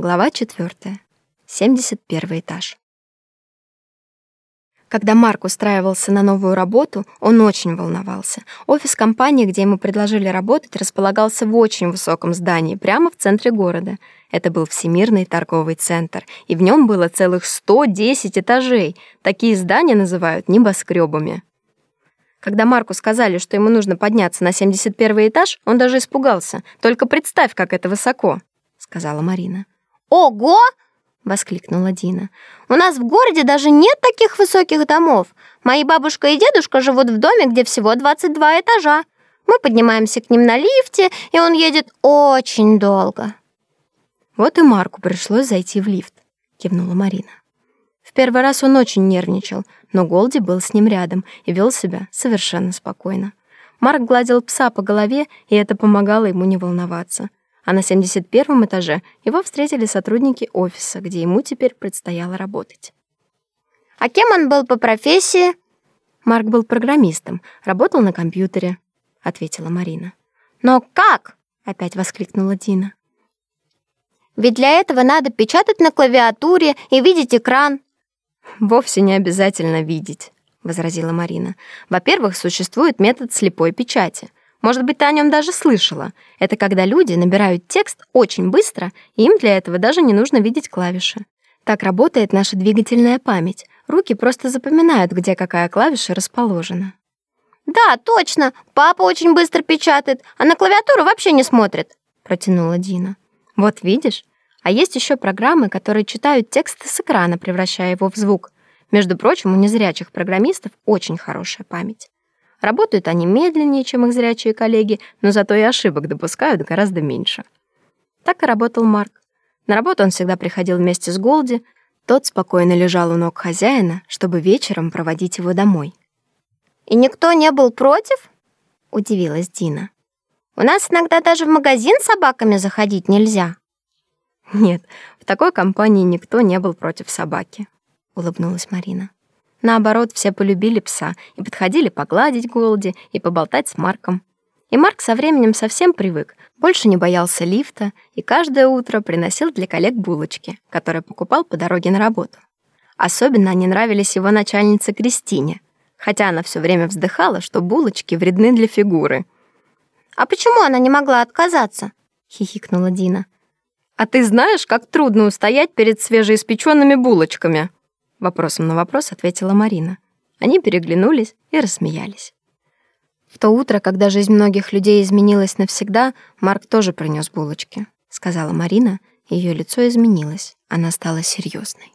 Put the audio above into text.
Глава 4. 71 этаж. Когда Марк устраивался на новую работу, он очень волновался. Офис компании, где ему предложили работать, располагался в очень высоком здании, прямо в центре города. Это был Всемирный торговый центр, и в нем было целых 110 этажей. Такие здания называют небоскребами. Когда Марку сказали, что ему нужно подняться на 71 этаж, он даже испугался. «Только представь, как это высоко», — сказала Марина. «Ого!» — воскликнула Дина. «У нас в городе даже нет таких высоких домов. Мои бабушка и дедушка живут в доме, где всего 22 этажа. Мы поднимаемся к ним на лифте, и он едет очень долго». «Вот и Марку пришлось зайти в лифт», — кивнула Марина. В первый раз он очень нервничал, но Голди был с ним рядом и вел себя совершенно спокойно. Марк гладил пса по голове, и это помогало ему не волноваться а на 71 этаже его встретили сотрудники офиса, где ему теперь предстояло работать. «А кем он был по профессии?» «Марк был программистом, работал на компьютере», — ответила Марина. «Но как?» — опять воскликнула Дина. «Ведь для этого надо печатать на клавиатуре и видеть экран». «Вовсе не обязательно видеть», — возразила Марина. «Во-первых, существует метод слепой печати. Может быть, ты о нем даже слышала. Это когда люди набирают текст очень быстро, и им для этого даже не нужно видеть клавиши. Так работает наша двигательная память. Руки просто запоминают, где какая клавиша расположена. «Да, точно. Папа очень быстро печатает, а на клавиатуру вообще не смотрит», — протянула Дина. «Вот видишь? А есть еще программы, которые читают текст с экрана, превращая его в звук. Между прочим, у незрячих программистов очень хорошая память. Работают они медленнее, чем их зрячие коллеги, но зато и ошибок допускают гораздо меньше. Так и работал Марк. На работу он всегда приходил вместе с Голди. Тот спокойно лежал у ног хозяина, чтобы вечером проводить его домой. «И никто не был против?» — удивилась Дина. «У нас иногда даже в магазин с собаками заходить нельзя». «Нет, в такой компании никто не был против собаки», — улыбнулась Марина. Наоборот, все полюбили пса и подходили погладить Голди и поболтать с Марком. И Марк со временем совсем привык, больше не боялся лифта и каждое утро приносил для коллег булочки, которые покупал по дороге на работу. Особенно они нравились его начальнице Кристине, хотя она все время вздыхала, что булочки вредны для фигуры. «А почему она не могла отказаться?» — хихикнула Дина. «А ты знаешь, как трудно устоять перед свежеиспеченными булочками?» Вопросом на вопрос ответила Марина. Они переглянулись и рассмеялись. В то утро, когда жизнь многих людей изменилась навсегда, Марк тоже принес булочки, сказала Марина, ее лицо изменилось, она стала серьезной.